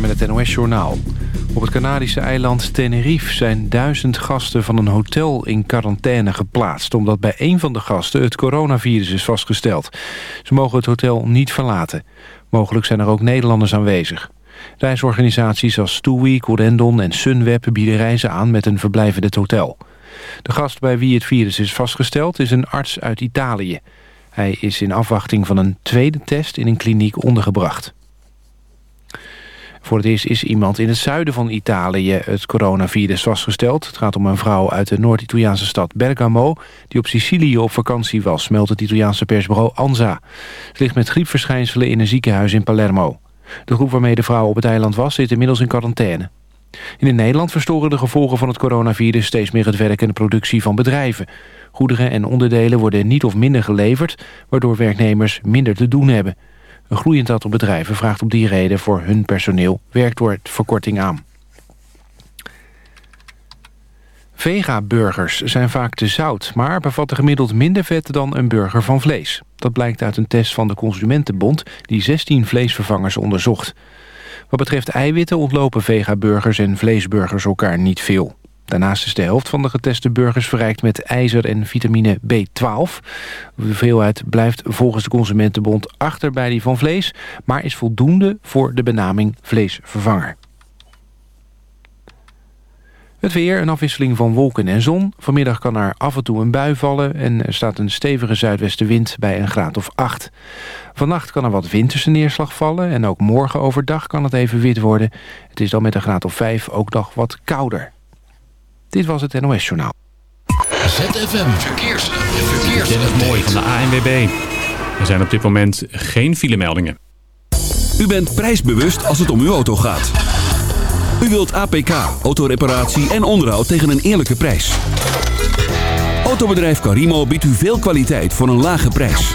met het NOS-journaal. Op het Canadische eiland Tenerife zijn duizend gasten van een hotel in quarantaine geplaatst... omdat bij een van de gasten het coronavirus is vastgesteld. Ze mogen het hotel niet verlaten. Mogelijk zijn er ook Nederlanders aanwezig. Reisorganisaties als TUI, Corendon en Sunweb bieden reizen aan met een verblijf in het hotel. De gast bij wie het virus is vastgesteld is een arts uit Italië. Hij is in afwachting van een tweede test in een kliniek ondergebracht. Voor het eerst is iemand in het zuiden van Italië het coronavirus vastgesteld. Het gaat om een vrouw uit de Noord-Italiaanse stad Bergamo... die op Sicilië op vakantie was, meldt het Italiaanse persbureau ANSA. Ze ligt met griepverschijnselen in een ziekenhuis in Palermo. De groep waarmee de vrouw op het eiland was zit inmiddels in quarantaine. In Nederland verstoren de gevolgen van het coronavirus steeds meer het werk en de productie van bedrijven. Goederen en onderdelen worden niet of minder geleverd, waardoor werknemers minder te doen hebben. Een groeiend aantal bedrijven vraagt op die reden voor hun personeel werkwoordverkorting aan. Vega-burgers zijn vaak te zout, maar bevatten gemiddeld minder vet dan een burger van vlees. Dat blijkt uit een test van de Consumentenbond die 16 vleesvervangers onderzocht. Wat betreft eiwitten ontlopen vega-burgers en vleesburgers elkaar niet veel. Daarnaast is de helft van de geteste burgers verrijkt met ijzer en vitamine B12. De hoeveelheid blijft volgens de Consumentenbond achter bij die van vlees... maar is voldoende voor de benaming vleesvervanger. Het weer, een afwisseling van wolken en zon. Vanmiddag kan er af en toe een bui vallen... en er staat een stevige zuidwestenwind bij een graad of 8. Vannacht kan er wat winterse neerslag vallen... en ook morgen overdag kan het even wit worden. Het is dan met een graad of 5 ook nog wat kouder. Dit was het NOS Journaal. ZFM Verkeers. Verkeers. Dit is mooi van de ANWB. Er zijn op dit moment geen filemeldingen. U bent prijsbewust als het om uw auto gaat. U wilt APK, autoreparatie en onderhoud tegen een eerlijke prijs. Autobedrijf Carimo biedt u veel kwaliteit voor een lage prijs.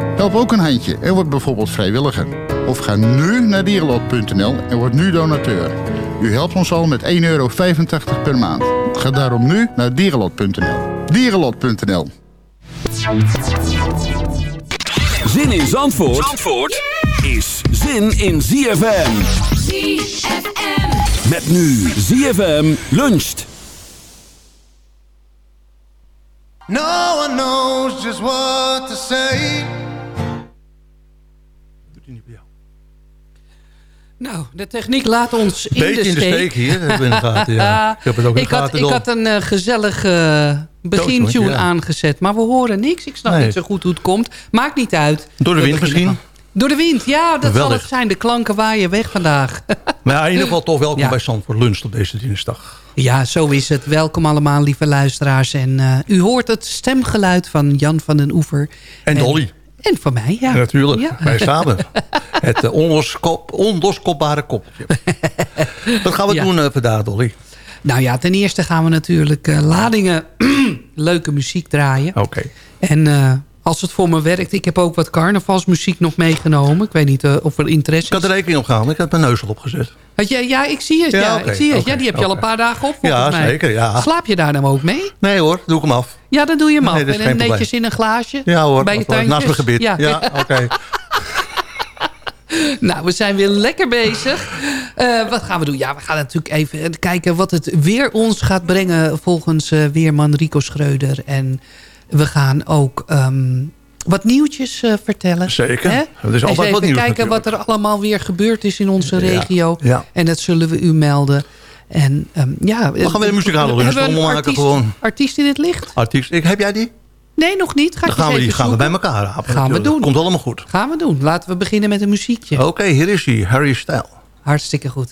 Help ook een handje en word bijvoorbeeld vrijwilliger. Of ga nu naar dierenlot.nl en word nu donateur. U helpt ons al met 1,85 euro per maand. Ga daarom nu naar dierenlot.nl. Dierenlot.nl Zin in Zandvoort, Zandvoort is zin in ZFM. ZFM. Met nu ZFM luncht. No one knows just what to say. Nou, de techniek laat ons in Beetje de steek. in de steek hier. hebben we in de gaten, ja. Ik heb het ook in de ik, had, ik een uh, gezellige begintune ja. aangezet. Maar we horen niks. Ik snap Nee. niet zo goed hoe het komt. Maakt niet uit. Door de wind misschien? Door de wind, ja. Dat zal het zijn. De klanken waaien weg vandaag. Maar ja, in ieder geval toch welkom Ja. bij Zandvoort Lunch op deze dinsdag. ja, zo is het. Welkom allemaal, lieve luisteraars. En eh, u hoort het stemgeluid van Jan van den Oever. En Dolly. En van mij, ja. Natuurlijk, Ja. wij samen. Het uh, onloskop, onloskopbare koppeltje. Wat gaan we Ja. doen uh, vandaag, Dolly? Nou ja, ten eerste gaan we natuurlijk eh, ladingen leuke muziek draaien. Oké. En eh, als het voor me werkt, ik heb ook wat carnavalsmuziek nog meegenomen. Ik weet niet eh, of er interesse Ik had is. er rekening op gehouden. Ik heb mijn neus al opgezet. Had jij- ja, ik zie het. Ja, ik zie het. ja, die heb je al een paar dagen op Ja, mij. zeker, ja. Slaap je daar dan ook mee? Nee hoor, doe ik hem af. Ja, dan doe je hem Nee, af. dat is en netjes probleem. in een glaasje. Ja hoor, Bij je eh, naast tuintjes. mijn gebit. Ja. Ja, oké. Nou, we zijn weer lekker bezig. Eh, wat gaan we doen? Ja, we gaan natuurlijk even kijken wat het weer ons gaat brengen... volgens weerman Rico Schreuder. En we gaan ook ehm, wat nieuwtjes eh, vertellen. Zeker. Hè? Er is altijd wat even nieuws kijken wat er allemaal weer gebeurd is in onze regio. ja. En dat zullen we u melden. En, ehm, ja, We gaan weer een muzikale Hebben we een maken artiest- gewoon. Artiest in het licht? Artiest. Ik, heb jij die? Nee, nog niet. Ga Dan gaan we, die gaan we bij elkaar. Gaan we doen. Komt allemaal goed. Gaan we doen. Laten we beginnen met een muziekje. Oké, hier is hij. Harry Style. Hartstikke goed.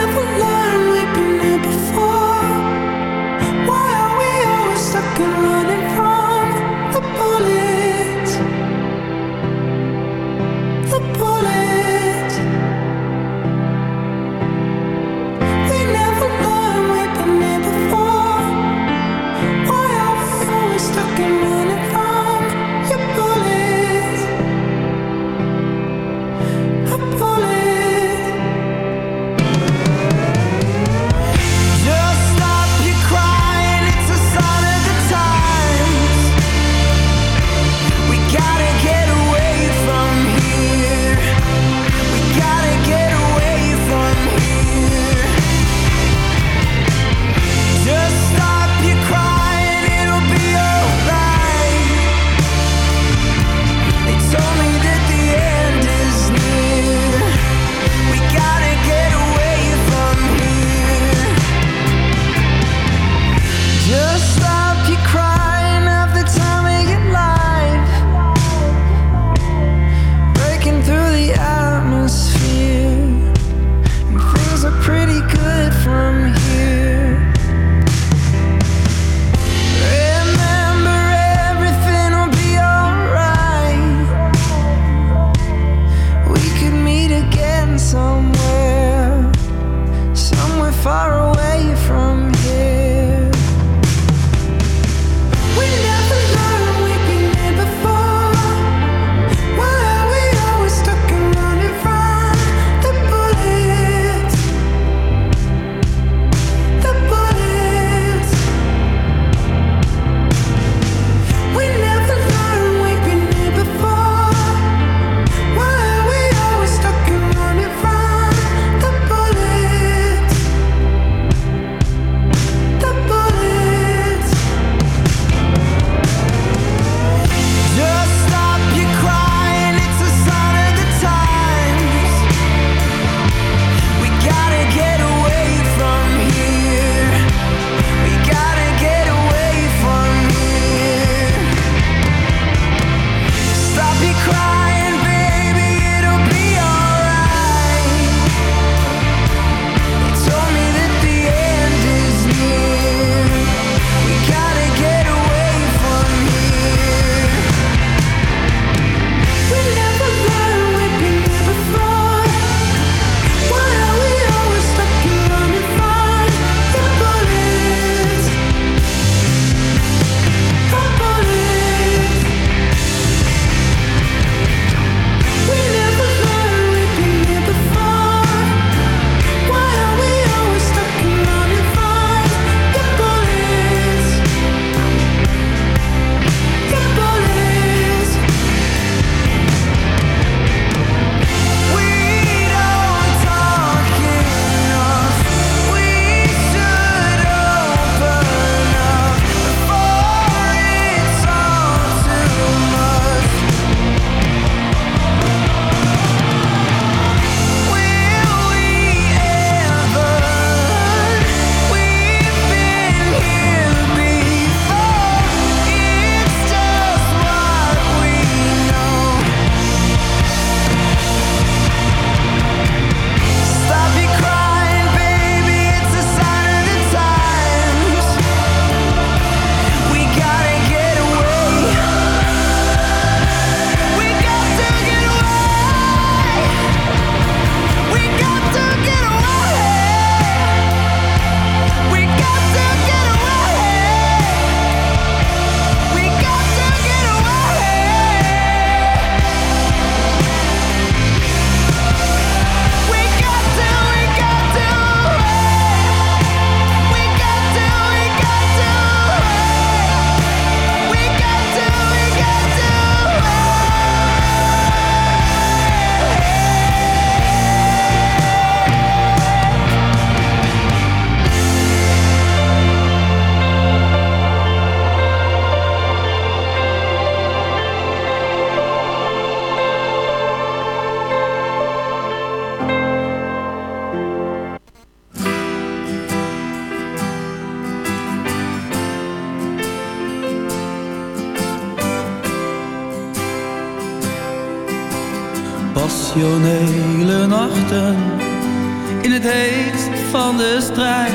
strijd.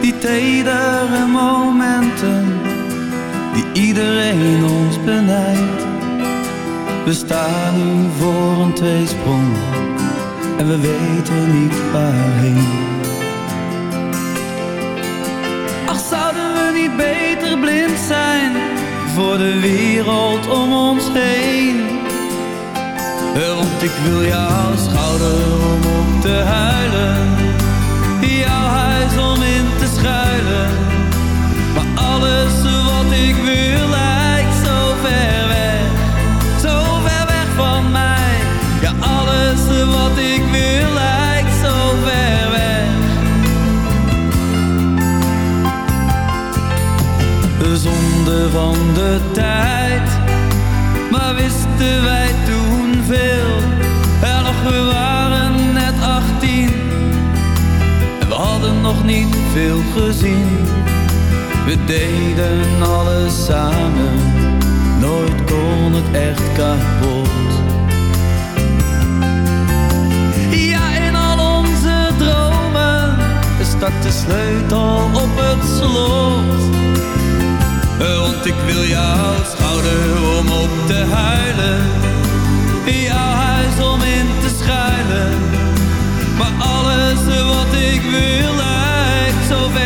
Die tedere momenten die iedereen ons benijdt. We staan nu voor een tweesprong en we weten niet waarheen. Ach, zouden we niet beter blind zijn voor de wereld om ons heen? Want ik wil jouw schouder om op te huilen, jouw huis om in te schuilen. Maar alles wat ik wil lijkt zo ver weg, zo ver weg van mij. Ja, alles wat ik wil lijkt zo ver weg. De zonde van de tijd, maar wisten wij toen veel. Hadden nog niet veel gezien. We deden alles samen, nooit kon het echt kapot. Ja, in al onze dromen stak de sleutel op het slot. Want ik wil jouw schouder om op te huilen, jouw huis om in te schuilen. Maar alles wat ik wil lijkt zo ver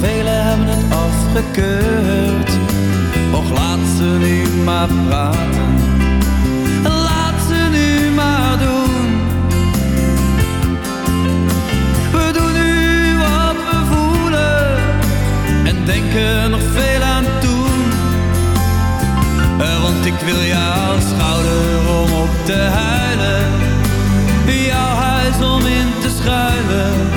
velen hebben het afgekeurd. Och, laat ze nu maar praten, laat ze nu maar doen. We doen nu wat we voelen en denken nog veel aan toen. Eh, Want ik wil jouw schouder om op te huilen Jouw huis om in te schuilen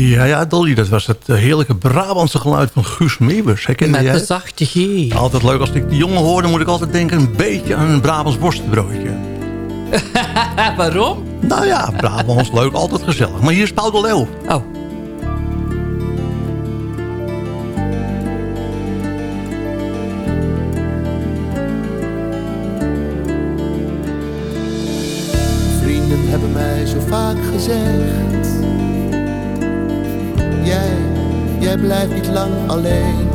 Ja, ja, Dolly, dat was het eh, heerlijke Brabantse geluid van Guus Meeuwers. Met jij de zachte G. Altijd leuk als ik die jongen hoor, dan moet ik altijd denken een beetje aan een Brabants worstenbroodje. Waarom? Nou ja, Brabants leuk, altijd gezellig. Maar hier is Paul de Leeuw. Oh. Vrienden hebben mij zo vaak gezegd jij blijft niet lang alleen.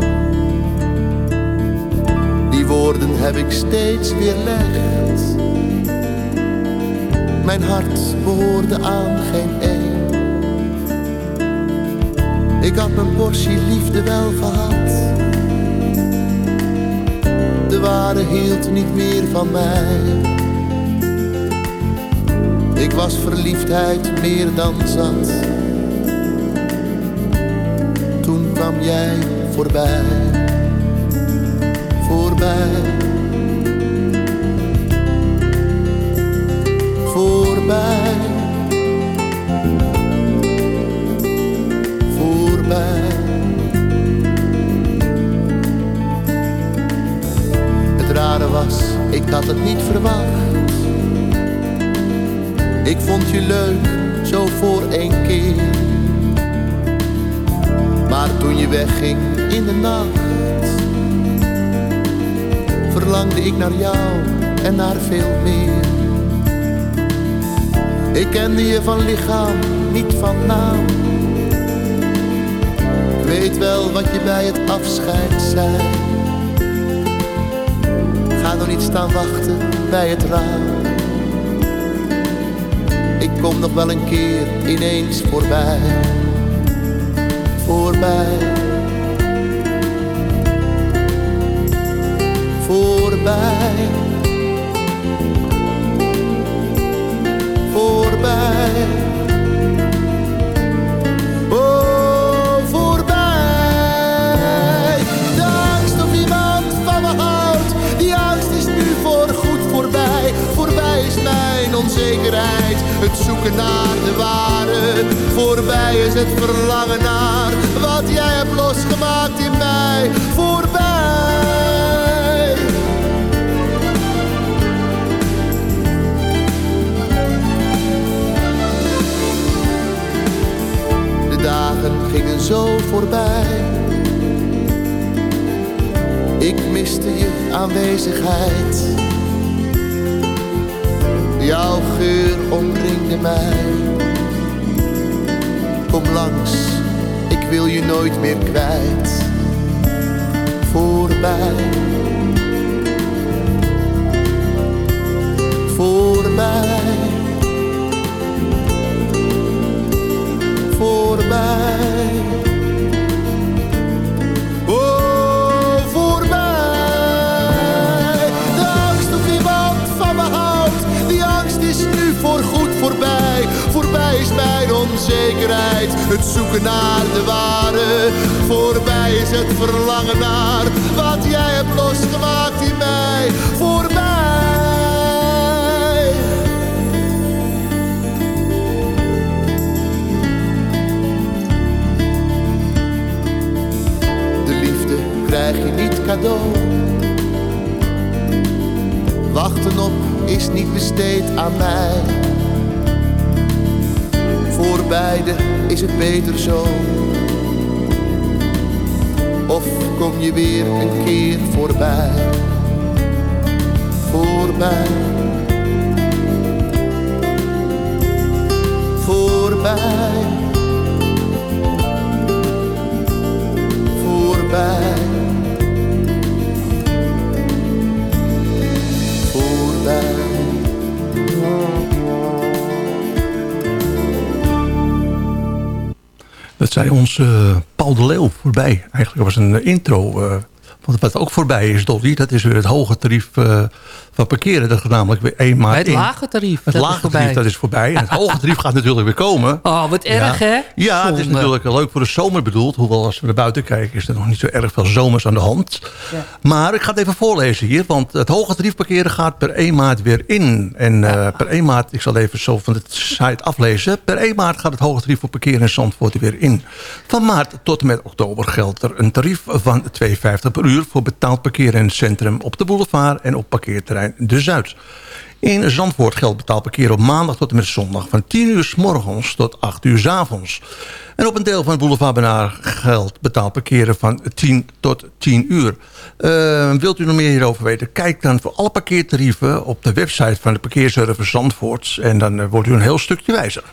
Die woorden heb ik steeds weerlegd Mijn hart behoorde aan geen een. Ik had mijn portie liefde wel gehad. De ware hield niet meer van mij. Ik was verliefdheid meer dan zat. Kwam jij voorbij, voorbij, voorbij, voorbij. Het rare was, ik had het niet verwacht. Ik vond je leuk, zo voor één keer. Maar toen je wegging in de nacht, verlangde ik naar jou en naar veel meer. Ik kende je van lichaam, niet van naam. Ik weet wel wat je bij het afscheid zei. Ga nog niet staan wachten bij het raam. Ik kom nog wel een keer ineens voorbij. Voorbij. Voorbij. Voorbij. Het zoeken naar de ware. Voorbij is het verlangen naar wat jij hebt losgemaakt in mij. Voorbij. De dagen gingen zo voorbij. Ik miste je aanwezigheid. Jouw geur omringde mij. Kom langs, ik wil je nooit meer kwijt. Voorbij. Voorbij. Het zoeken naar de ware. Voorbij is het verlangen naar wat jij hebt losgemaakt in mij. Voorbij. De liefde krijg je niet cadeau. Wachten op is niet besteed aan mij. Voor beide is het beter zo. Of kom je weer een keer voorbij. Voorbij. Voorbij. Voorbij. Zei ons eh, Paul de Leeuw voorbij. Eigenlijk was een intro. eh, want wat ook voorbij is, Dolly, dat is weer het hoge tarief eh, van parkeren. Dat gaat namelijk weer 1 maart Het in. lage tarief, Het dat lage voorbij. tarief, dat is voorbij. En het hoge tarief gaat natuurlijk weer komen. Oh, wat erg, ja. hè? Ja, het is natuurlijk leuk voor de zomer bedoeld. Hoewel als we naar buiten kijken is er nog niet zo erg veel zomers aan de hand. Maar ik ga het even voorlezen hier. Want het hoge tarief parkeren gaat per 1 maart weer in. En eh, per 1 maart, ik zal even zo van de site aflezen. Per 1 maart gaat het hoge tarief voor parkeren in Zandvoort weer in. Van maart tot en met oktober geldt er een tarief van 2,50 per uur... voor betaald parkeren in het centrum op de boulevard... en op parkeerterrein De Zuid. In Zandvoort geldt betaald parkeren op maandag tot en met zondag... van 10 uur s morgens tot 8 uur s avonds. En op een deel van het boulevard Benaar geldt betaald parkeren van 10 tot 10 uur. Eh, wilt u nog meer hierover weten? Kijk dan voor alle parkeertarieven op de website van de parkeerservice Zandvoort. En dan eh, wordt u een heel stukje wijzer.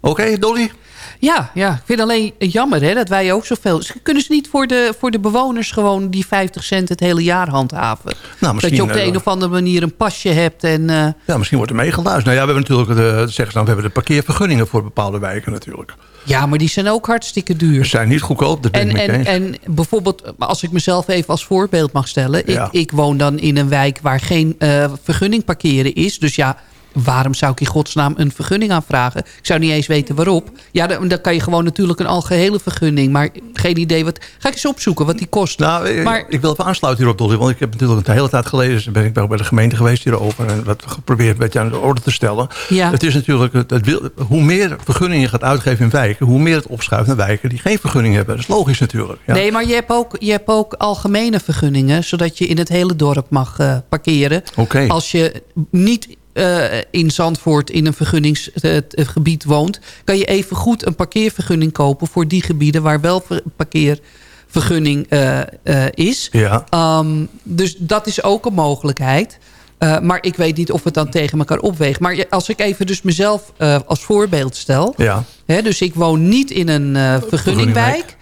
Oké, Dolly? Ja, ja, ik vind alleen jammer hè, dat wij ook zoveel... Kunnen ze niet voor de, voor de bewoners gewoon die 50 cent het hele jaar handhaven? dat misschien, je op de eh, een of andere manier een pasje hebt en... eh, Ja, misschien wordt er meegeluisterd. Nou ja, we hebben natuurlijk de, zeggen ze dan, we hebben de parkeervergunningen voor bepaalde wijken natuurlijk. ja, maar die zijn ook hartstikke duur. Ze zijn niet goedkoop, dat ben En, en, en bijvoorbeeld, als ik mezelf even als voorbeeld mag stellen. Ja. Ik, ik woon dan in een wijk waar geen eh, vergunning parkeren is. Dus ja, waarom zou ik in godsnaam een vergunning aanvragen? Ik zou niet eens weten waarop. Ja, dan, dan kan je gewoon natuurlijk een algehele vergunning. Maar geen idee wat... Ga ik eens opzoeken wat die kost. Nou, ik- maar, ik wil even aansluiten hierop, Dolly. Want ik heb natuurlijk een hele tijd geleden... ben ik bij de gemeente geweest hierover... en wat geprobeerd een beetje aan de orde te stellen. Ja. Het is natuurlijk... Het, het wil, hoe meer vergunningen je gaat uitgeven in wijken... hoe meer het opschuift naar wijken die geen vergunning hebben. Dat is logisch natuurlijk. Ja. Nee, maar je hebt, ook, je hebt ook algemene vergunningen... zodat je in het hele dorp mag eh, parkeren. Oké. Als je niet eh, in Zandvoort in een vergunningsgebied woont... kan je even goed een parkeervergunning kopen... voor die gebieden waar wel ver- parkeervergunning eh, eh, is. Ja. Ehm, dus dat is ook een mogelijkheid. Eh, maar ik weet niet of het dan tegen elkaar opweegt. Maar als ik even dus mezelf eh, als voorbeeld stel. Ja. Hè, dus ik woon niet in een eh, vergunningwijk.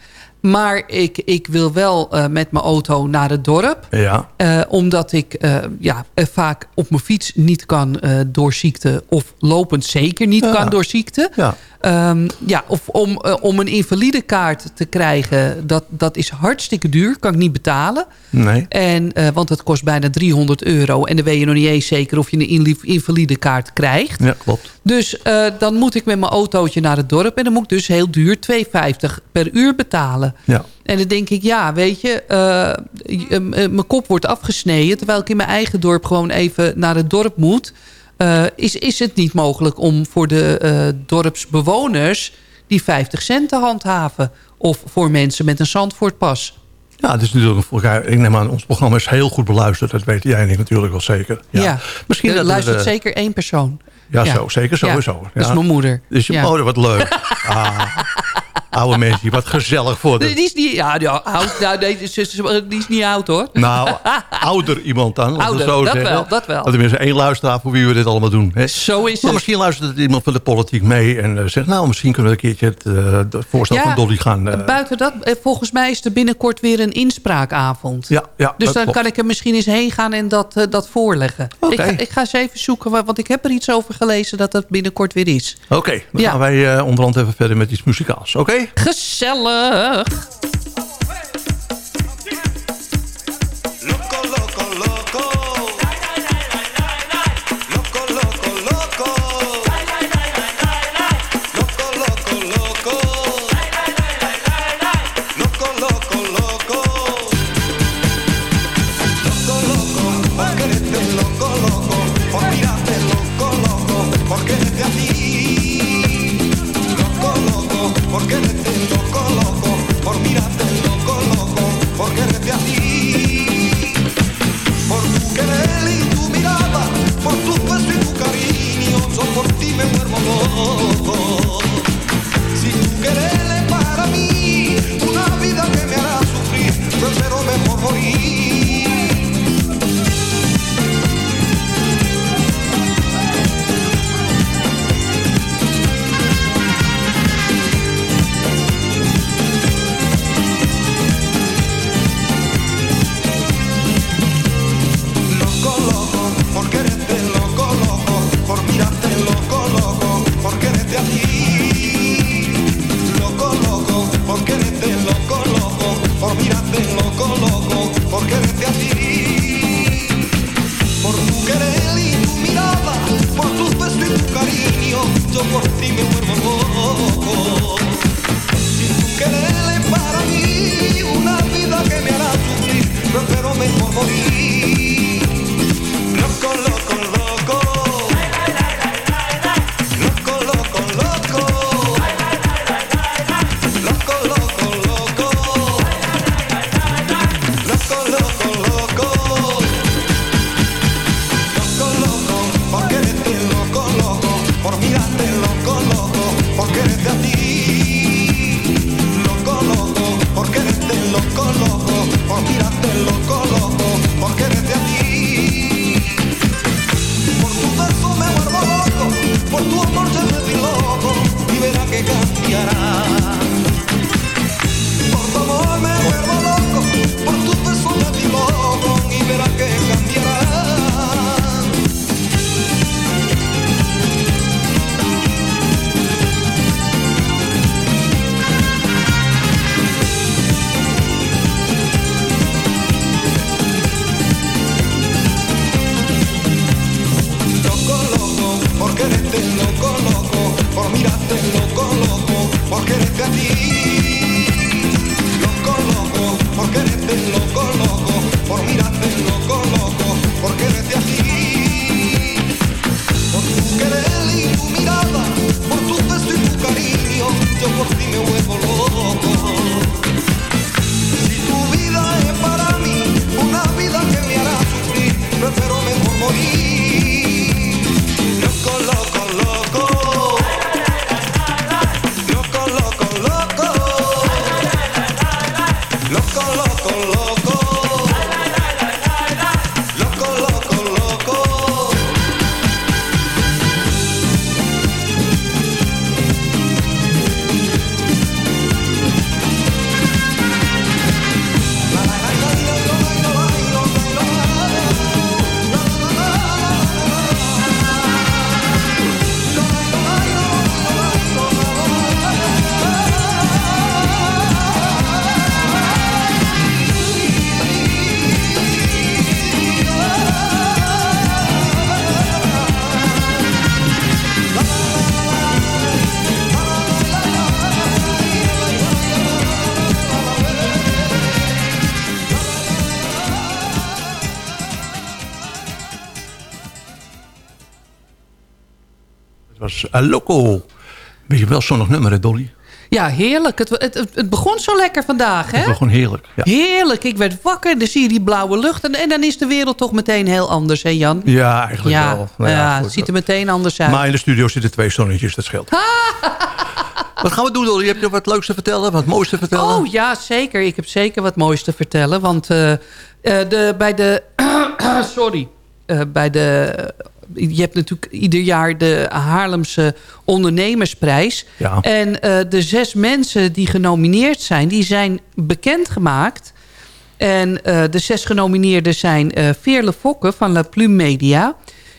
Maar ik, ik wil wel eh, met mijn auto naar het dorp. Ja. Eh, omdat ik eh, ja, vaak op mijn fiets niet kan door ziekte. Of lopend zeker niet Ja. kan door ziekte. Ja. Ehm, ja, of om, eh, om een invalidekaart te krijgen, dat, dat is hartstikke duur. Kan ik niet betalen. Nee. En, eh, want het kost bijna 300 euro. En dan weet je nog niet eens zeker of je een inli- invalidekaart krijgt. Ja, klopt. Dus eh, dan moet ik met mijn autootje naar het dorp. En dan moet ik dus heel duur 2,50 per uur betalen. Ja. En dan denk ik, ja, weet je, mijn kop wordt afgesneden... terwijl ik in mijn eigen dorp gewoon even naar het dorp moet... Eh, is, is het niet mogelijk om voor de eh, dorpsbewoners die 50 cent te handhaven? Of voor mensen met een Zandvoortpas? Ja, het is natuurlijk voor elkaar. Ik neem aan, ons programma is heel goed beluisterd. Dat weet jij natuurlijk wel zeker. Ja. Misschien dat we luistert de- zeker één persoon. Ja, zo, zeker sowieso. Ja, dat is mijn moeder. Dus je moeder, wat leuk. Ah, oude mensen, wat gezellig voor de... Die is niet, ja, oud, nou, nee, die is, die niet oud hoor. Nou, ouder iemand dan. Ouder, zo dat zeggen. wel, dat wel. Tenminste, één luisteraar voor wie we dit allemaal doen. Hè? Zo is maar het. misschien luistert iemand van de politiek mee en eh, zegt... nou, misschien kunnen we een keertje het, het voorstel Ja, van Dolly gaan... eh, Buiten dat, volgens mij is er binnenkort weer een inspraakavond. ja, ja, Dus dat dan klopt. kan ik er misschien eens heen gaan en dat, dat voorleggen. Oké. Ik, ga, ik ga eens even zoeken, wa- want ik heb er iets over gelezen dat dat binnenkort weer is. Oké, dan Ja. gaan wij uh, onderhand even verder met iets muzikaals. Oké? Gezellig! Was uh, Loco. Beetje wel zonnig nummer, hè, Dolly? Ja, heerlijk. Het, het, het, begon zo lekker vandaag, hè? Het gewoon heerlijk. Ja, Heerlijk. Ik werd wakker, dan zie je die blauwe lucht. En, en dan is de wereld toch meteen heel anders, hè Jan? ja eigenlijk ja, wel. Nou ja, goed, het ziet er meteen anders uit. Maar in de studio zitten twee zonnetjes, dat scheelt. wat gaan we doen, Dolly? Heb je wat leuks te vertellen? Wat moois te vertellen? Oh ja, zeker. Ik heb zeker wat moois te vertellen. Want eh, eh, de, bij de... sorry. Eh, bij de... Je hebt natuurlijk ieder jaar de Haarlemse ondernemersprijs. Ja. En eh, de zes mensen die genomineerd zijn, die zijn bekendgemaakt. En eh, de zes genomineerden zijn eh Veerle Fokke van La Plume Media...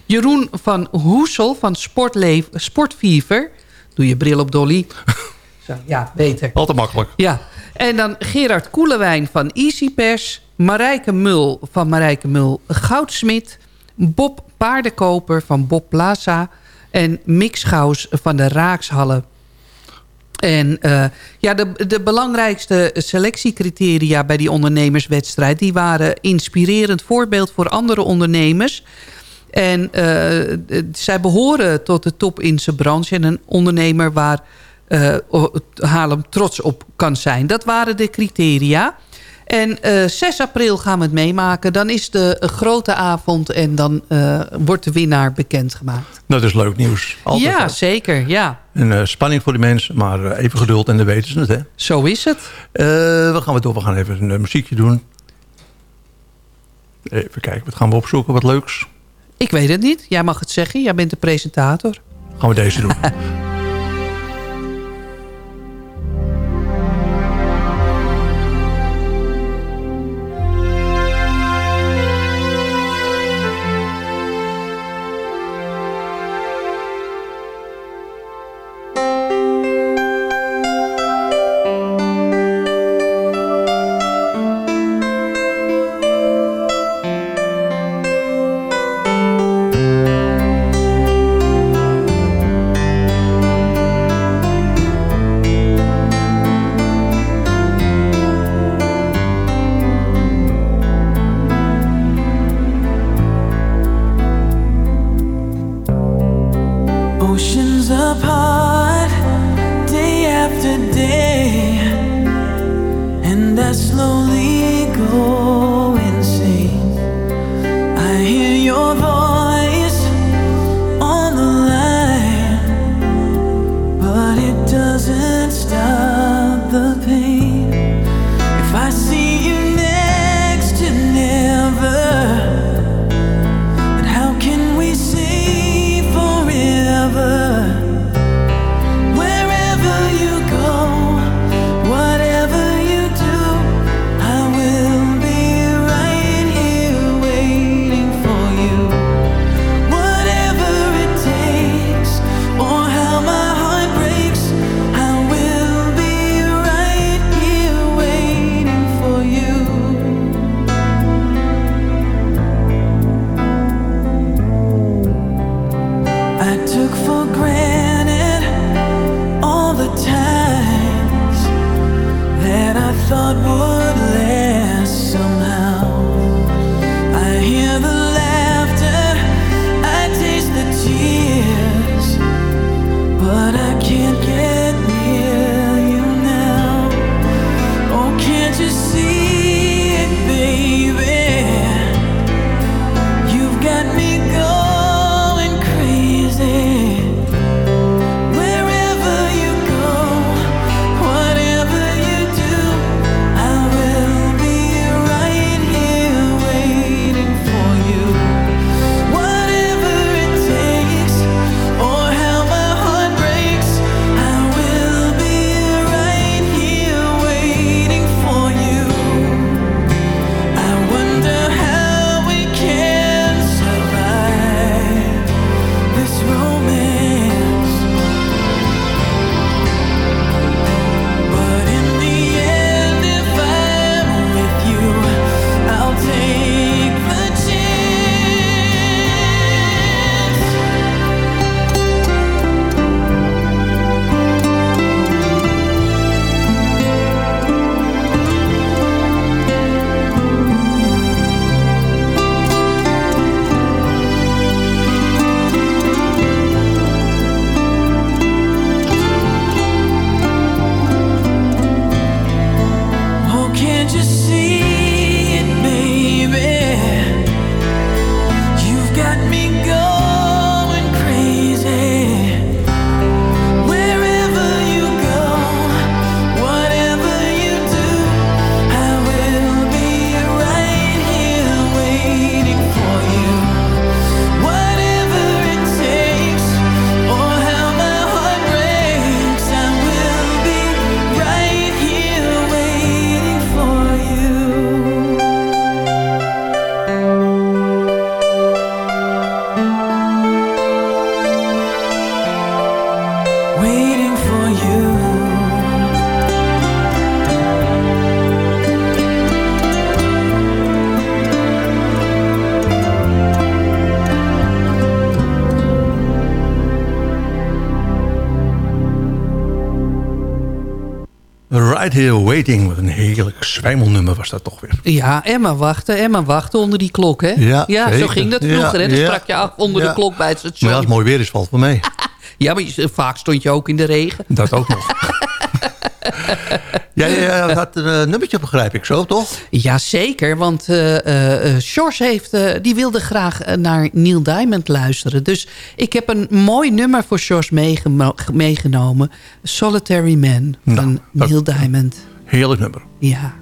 Jeroen van Hoesel van Sportleef, Sportfever... Doe je bril op, Dolly. Zo, ja, beter. Altijd makkelijk. Ja, en dan Gerard Koelewijn van EasyPers... Marijke Mul van Marijke Mul Goudsmit... Bob Paardenkoper van Bob Plaza... en Schouws van de Raakshallen. En eh, ja, de, de belangrijkste selectiecriteria bij die ondernemerswedstrijd... die waren inspirerend voorbeeld voor andere ondernemers... En eh, zij behoren tot de top in zijn branche. En een ondernemer waar eh, Haarlem trots op kan zijn. Dat waren de criteria. En eh 6 april gaan we het meemaken. Dan is de eh, grote avond en dan eh, wordt de winnaar bekendgemaakt. Dat is leuk nieuws. Altijd ja, leuk. zeker. Ja, En eh, spanning voor die mensen, maar even geduld en dan weten ze het, hè? zo is het. Wat gaan we door? We gaan even een muziekje doen. Even kijken, wat gaan we opzoeken? Wat leuks? Ik weet het niet. Jij mag het zeggen. Jij bent de presentator. Gaan we deze doen. today. Waiting. Wat een heerlijk zwijmelnummer was dat toch weer. Ja, Emma wachten, Emma wachten onder die klok, hè? Ja, zo ging dat vroeger, Ja, hè? Dan ja. sprak je af onder Ja. de klok bij het Maar station. als het mooi weer is, valt wel mee. Ja, maar je- vaak stond je ook in de regen. Dat ook nog. Jij eh, had een eh, nummertje, begrijp ik zo, toch? Jazeker, want eh eh, eh, Sjors heeft, eh, die wilde graag eh, naar Neil Diamond luisteren. Dus ik heb een mooi nummer voor meegemo- meegenomen. Solitary Man van Neil Diamond. Heerlijk nummer. Ja.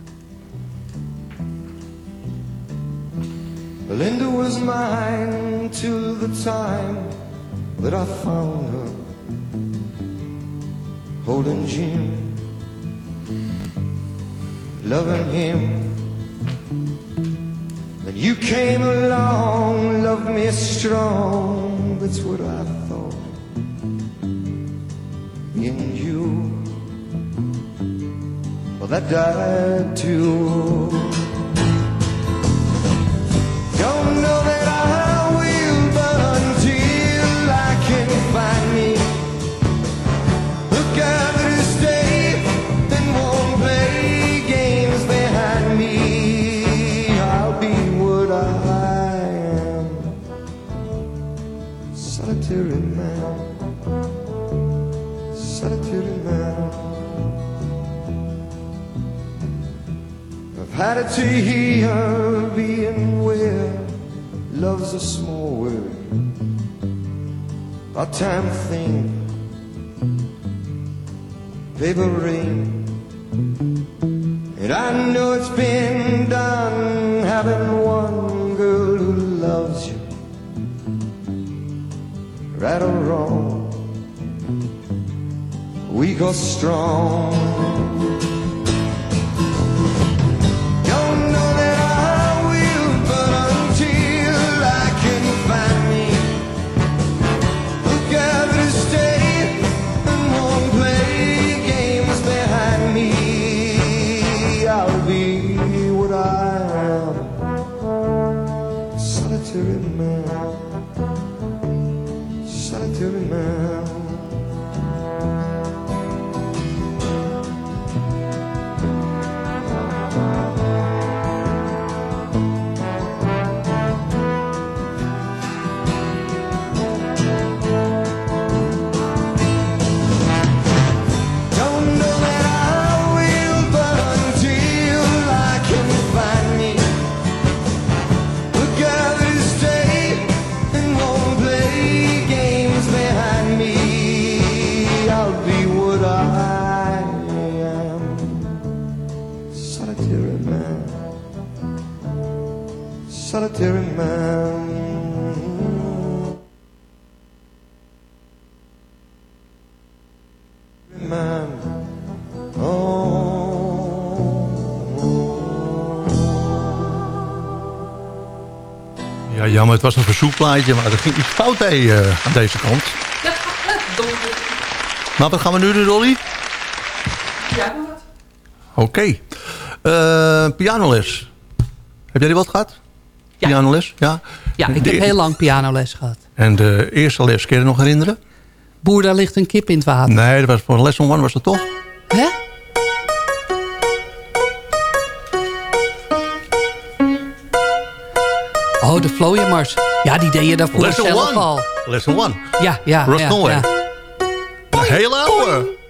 Linda was mine till the time that I found her holding Jim, loving him. Then you came along, loved me strong. That's what I thought. Me and you, well, that died too. Don't know that To hear being where love's a small word, a time thing, paper ring. And I know it's been done having one girl who loves you, right or wrong, weak or strong. Jammer, het was een verzoekplaatje, maar er ging iets fout mee eh, aan deze kant. Maar wat gaan we nu doen, Dolly? Ja, Oké. Eh, pianoles. Heb jij die wat gehad? Pianoles, ja? Ja, ik De- heb heel lang pianoles gehad. En de eerste les, kun je je nog herinneren? Boer, daar ligt een kip in het water. Nee, dat was voor lesson one was dat toch? Hè? Oh, de Vlooienmars. Ja, die deed je daarvoor Lesson zelf one. al. Lesson one. Ja, ja. Russ ja, ja. Een hele oude.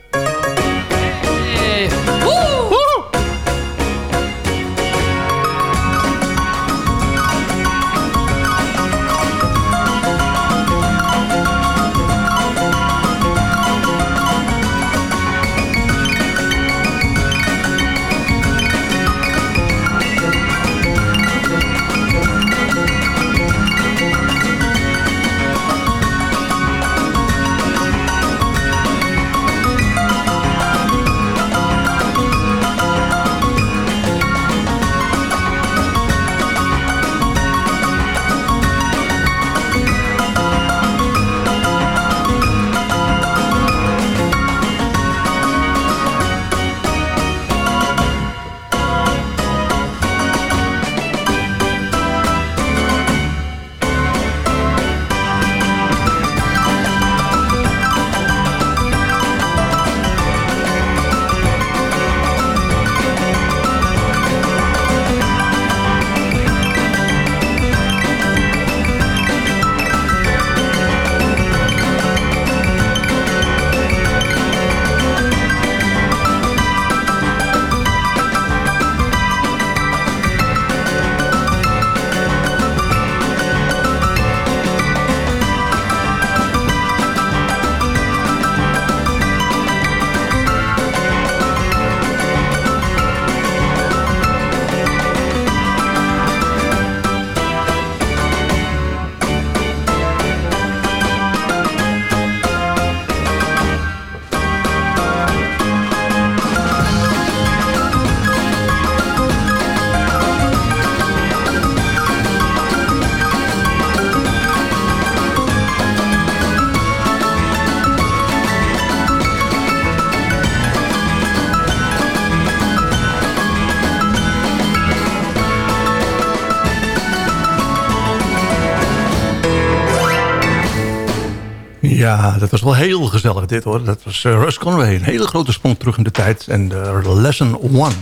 Ja, dat was wel heel gezellig dit hoor. Dat was uh, Russ Conway. Een hele grote sprong terug in de tijd. En de lesson one.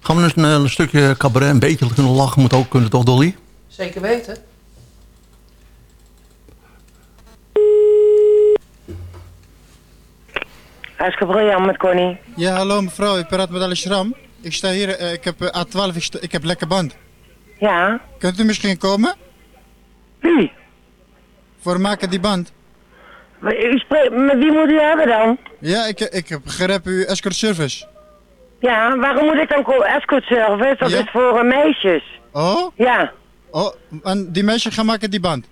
Gaan we eens een, een, stukje cabaret, een beetje kunnen lachen. Moet ook kunnen toch, Dolly? Zeker weten. Briljant met Connie. Ja, hallo mevrouw. Ik praat met Ali Schram. Ik sta hier, uh, ik heb uh, A12, ik, sta, ik, heb lekker band. Ja? Kunt u misschien komen? Wie? Voor maken die band. U spreekt, met wie moet u hebben dan? Ja, ik, ik begrepen uw escort service. Ja, waarom moet ik dan escort service? Dat ja? is voor uh, meisjes. Oh? Ja. Oh, en die meisjes gaan maken die band?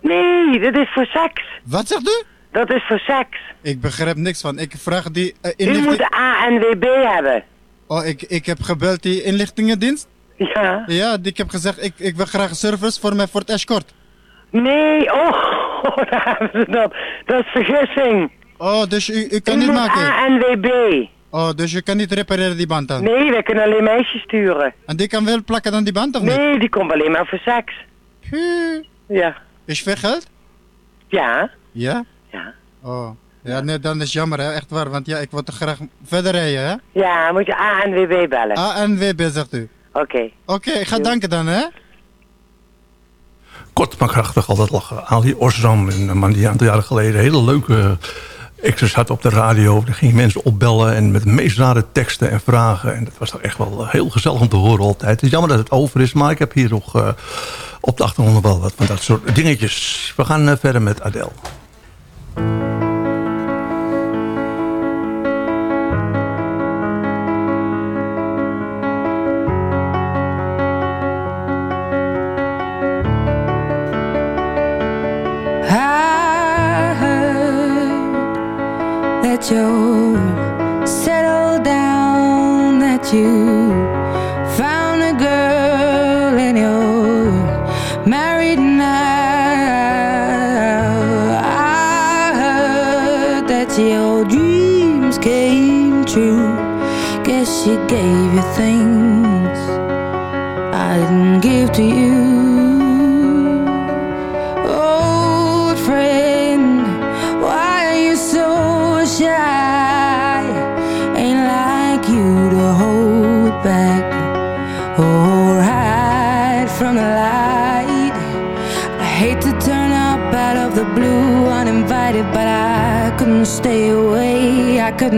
Nee, dat is voor seks. Wat zegt u? Dat is voor seks. Ik begrijp niks van. Ik vraag die uh, inlichting... U moet de ANWB hebben. Oh, ik, ik heb gebeld die inlichtingendienst. Ja. Ja, die, ik heb gezegd, ik, ik wil graag service voor mij voor het escort. Nee, oh, dat, dat is vergissing. Oh, dus u, u kan u niet maken? ANWB. Oh, dus je kan niet repareren die band dan? Nee, wij kunnen alleen meisjes sturen. En die kan wel plakken aan die band of nee, niet? Nee, die komt alleen maar voor seks. Huh. Ja. Is veel geld? Ja. Ja? Ja. Oh. Ja, nee, dan is het jammer, hè? echt waar. Want ja, ik wil toch graag verder rijden, hè? Ja, moet je ANWB bellen. ANWB, zegt u. Oké. Okay. Oké, okay, ik ga danken dan, hè? Kort maar krachtig altijd lachen. Ali Orsam, een man die een aantal jaren geleden hele leuke extras had op de radio. Daar gingen mensen opbellen en met de meest rare teksten en vragen. En dat was toch echt wel heel gezellig om te horen altijd. Het is jammer dat het over is, maar ik heb hier nog uh, op de achtergrond wel wat van dat soort dingetjes. We gaan verder met Adele.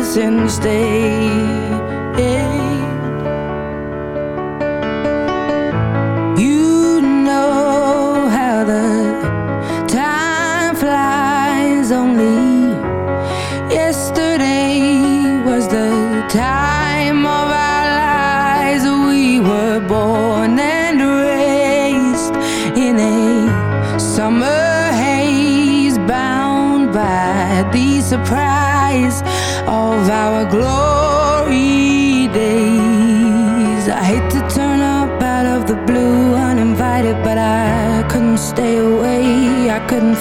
present state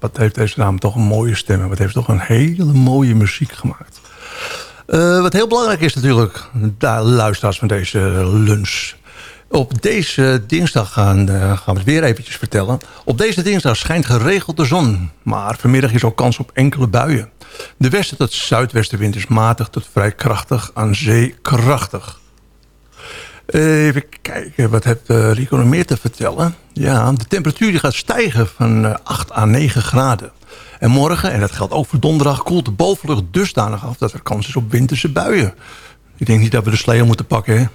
Wat heeft deze naam toch een mooie stem. Wat heeft toch een hele mooie muziek gemaakt. Eh, wat heel belangrijk is natuurlijk, de luisteraars van deze lunch. Op deze dinsdag gaan, eh, gaan we het weer eventjes vertellen. Op deze dinsdag schijnt geregeld de zon. Maar vanmiddag is ook kans op enkele buien. De westen tot zuidwestenwind is matig tot vrij krachtig, aan zee krachtig. Even kijken, wat heeft uh, Rico nog meer te vertellen? Ja, de temperatuur die gaat stijgen van uh, 8 à 9 graden. En morgen, en dat geldt ook voor donderdag... koelt de bovenlucht dusdanig af dat er kans is op winterse buien. Ik denk niet dat we de sleeën moeten pakken.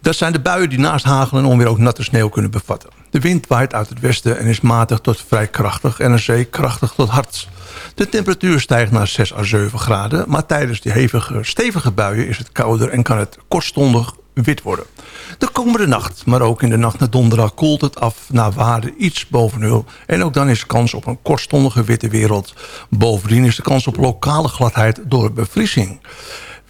Dat zijn de buien die naast hagel en onweer ook natte sneeuw kunnen bevatten. De wind waait uit het westen en is matig tot vrij krachtig... en een zee krachtig tot hard. De temperatuur stijgt naar 6 à 7 graden... maar tijdens die hevige, stevige buien is het kouder... en kan het kortstondig wit worden. De komende nacht, maar ook in de nacht naar donderdag... koelt het af naar waarde iets boven nul. En ook dan is kans op een kortstondige witte wereld. Bovendien is de kans op lokale gladheid door bevriezing.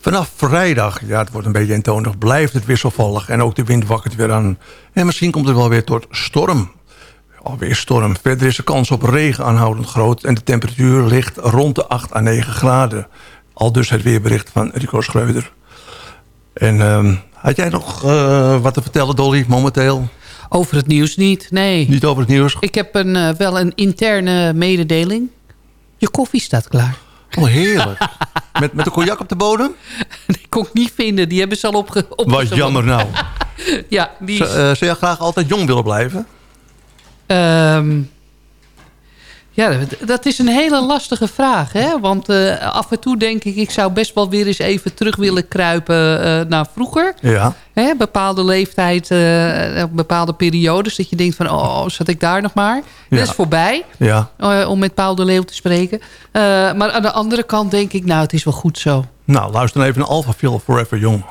Vanaf vrijdag, ja, het wordt een beetje eentonig, blijft het wisselvallig... en ook de wind wakkert weer aan. En misschien komt het wel weer tot storm. Alweer storm. Verder is de kans op regen aanhoudend groot... en de temperatuur ligt rond de 8 à 9 graden. Al dus het weerbericht van Rico Schreuder. En um, had jij nog uh, wat te vertellen, Dolly, momenteel? Over het nieuws niet, nee. Niet over het nieuws? Ik heb een, uh, wel een interne mededeling. Je koffie staat klaar. Oh, heerlijk. met, met een cognac op de bodem? Die kon ik niet vinden. Die hebben ze al opge Wat jammer nou. ja, die is... Uh, zou jij graag altijd jong willen blijven? Um, ja, dat is een hele lastige vraag. Hè? Want uh, af en toe denk ik... ik zou best wel weer eens even terug willen kruipen uh, naar vroeger. Ja. Hè? Bepaalde leeftijd, uh, bepaalde periodes. Dat je denkt van, oh, zat ik daar nog maar? Ja. Dat is voorbij. Ja. om met Paul de Leeuw te spreken. maar aan de andere kant denk ik, nou, het is wel goed zo. Nou, luister even naar Alpha Phil Forever Young.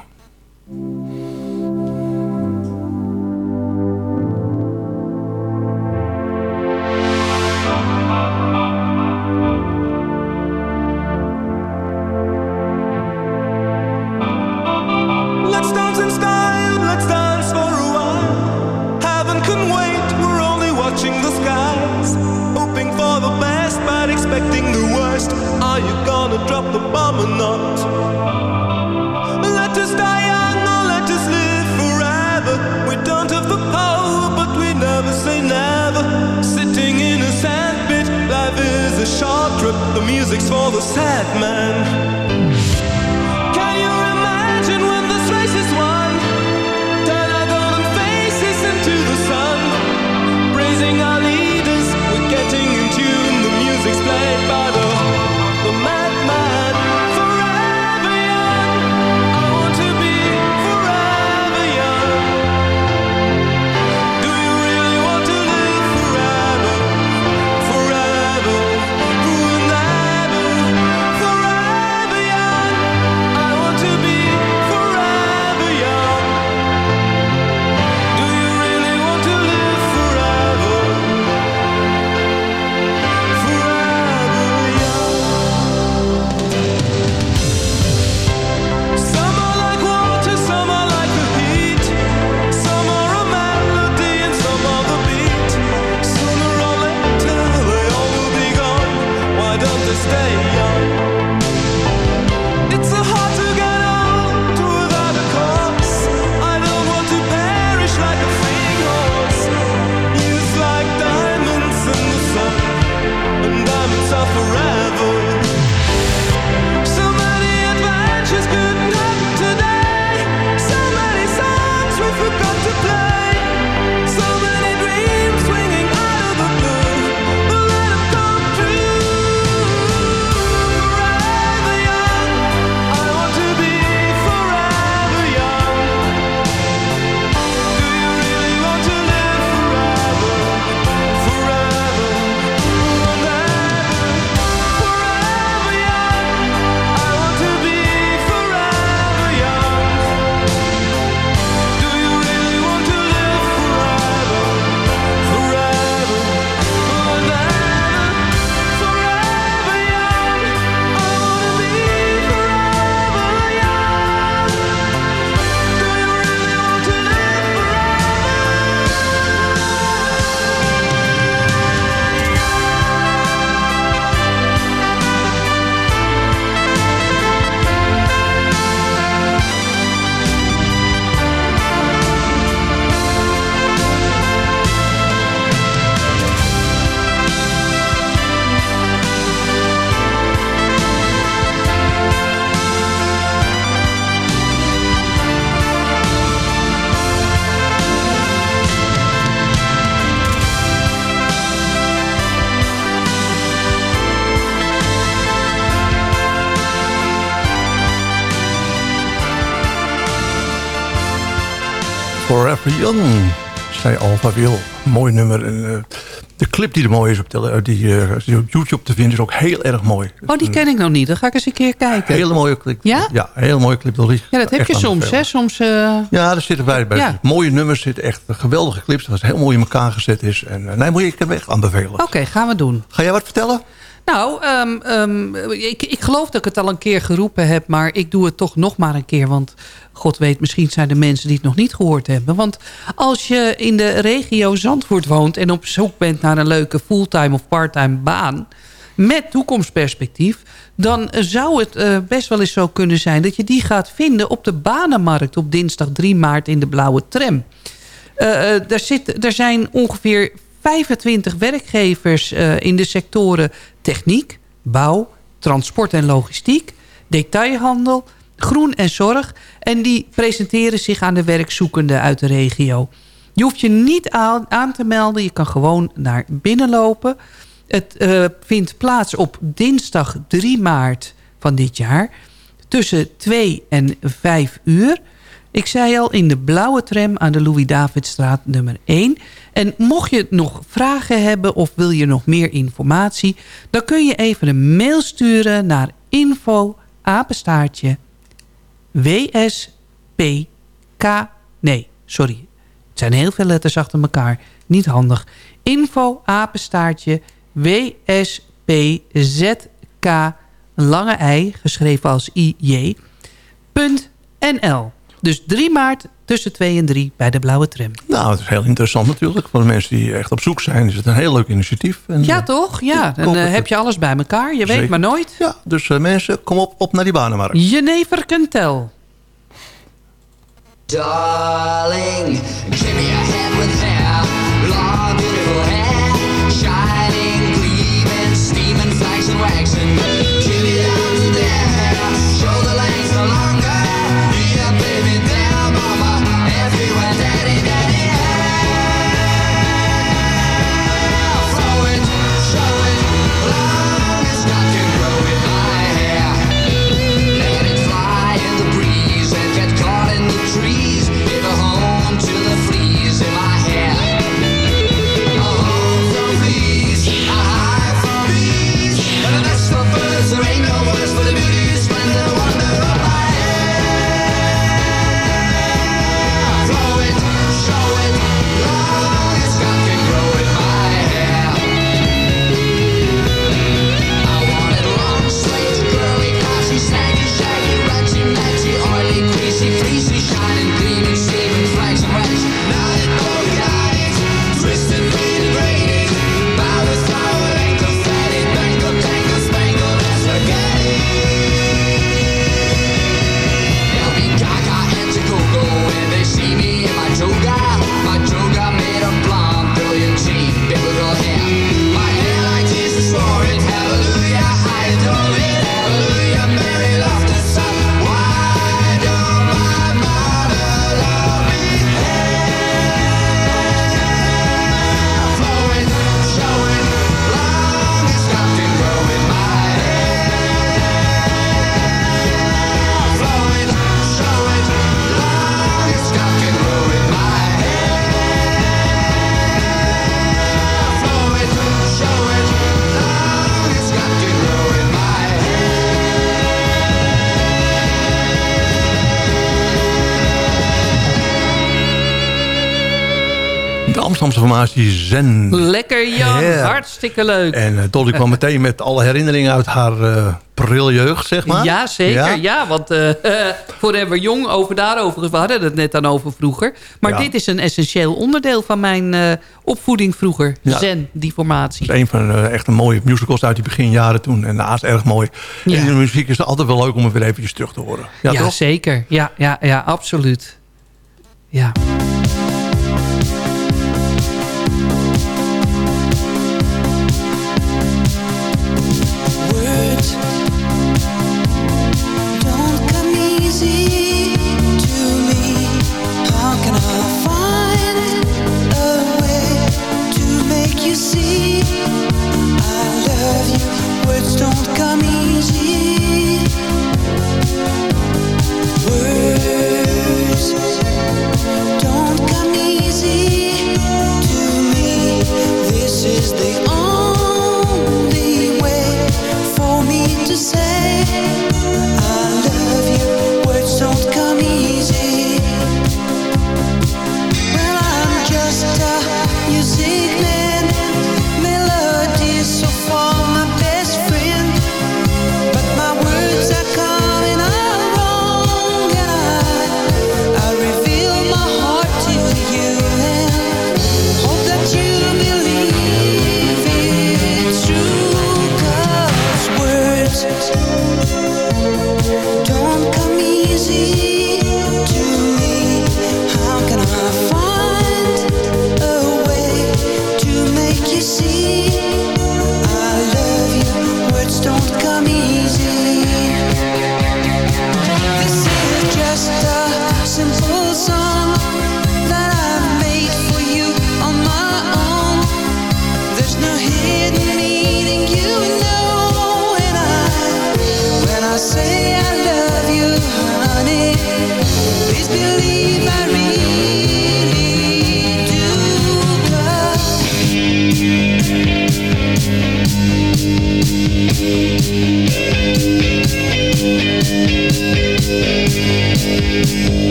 Or not. Let us die young or let us live forever. We don't have the power, but we never say never. Sitting in a sandpit, life is a short trip. The music's for the sad man. Young, zei Alpha Wil. Mooi nummer. En, eh, de clip die er mooi is op, tele, eh, die, die op YouTube te vinden is ook heel erg mooi. Oh, die ken ik nog niet. Dan ga ik eens een keer kijken. Hele mooie clip. Ja? Ja, hele mooie clip. Dolly. Ja, dat heb je soms, hè? Soms... Ja, er zitten bij, bij Ja. mooie nummers zitten echt geweldige clips. Dat heel mooi in elkaar gezet is. En, nee, moet je ik hem echt aanbevelen. Oké, gaan we doen. Ga jij wat vertellen? Nou, ehm, ehm, ik, ik geloof dat ik het al een keer geroepen heb... maar ik doe het toch nog maar een keer. Want god weet, misschien zijn er mensen die het nog niet gehoord hebben. Want als je in de regio Zandvoort woont... en op zoek bent naar een leuke fulltime of parttime baan... met toekomstperspectief... dan zou het eh, best wel eens zo kunnen zijn... dat je die gaat vinden op de banenmarkt... op dinsdag 3 maart in de Blauwe Tram. Eh, er, zit, er zijn ongeveer 25 werkgevers eh, in de sectoren techniek, bouw, transport en logistiek, detailhandel, groen en zorg. En die presenteren zich aan de werkzoekenden uit de regio. Je hoeft je niet aan, te melden, je kan gewoon naar binnen lopen. Het eh, vindt plaats op dinsdag 3 maart van dit jaar tussen 2 en 5 uur. Ik zei al, in de blauwe tram aan de Louis-Davidstraat nummer 1. En mocht je nog vragen hebben of wil je nog meer informatie... dan kun je even een mail sturen naar info apenstaartje WSPK... Nee, sorry. Het zijn heel veel letters achter elkaar. Niet handig. Info apenstaartje WSPZK lange ei, geschreven als IJ, punt NL. Dus 3 maart tussen 2 en 3 bij de Blauwe Tram. Nou, het is heel interessant natuurlijk. Voor de mensen die echt op zoek zijn is het een heel leuk initiatief. En, Ja, eh, toch? Ja, dan eh, heb je alles bij elkaar. Je weet maar nooit. Ja, dus eh, mensen, kom op, op naar die banenmarkt. Jenever Kentel. Darling, give me a hand with hair, long formatie Zen. Lekker Jan, Ja. hartstikke leuk. En uh, Dolly kwam meteen met alle herinneringen uit haar uh, prille jeugd, zeg maar. Ja, zeker. Ja, Ja? want uh, Forever Jong, over daarover, we hadden het net dan over vroeger. Maar Ja. dit is een essentieel onderdeel van mijn uh, opvoeding vroeger. Ja. Zen, die formatie. Het is een van de echt een mooie musicals uit die beginjaren toen. En naast erg mooi. En in de muziek is het altijd wel leuk om het weer eventjes terug te horen. Ja, zeker. Ja, ja, ja, absoluut. Ja.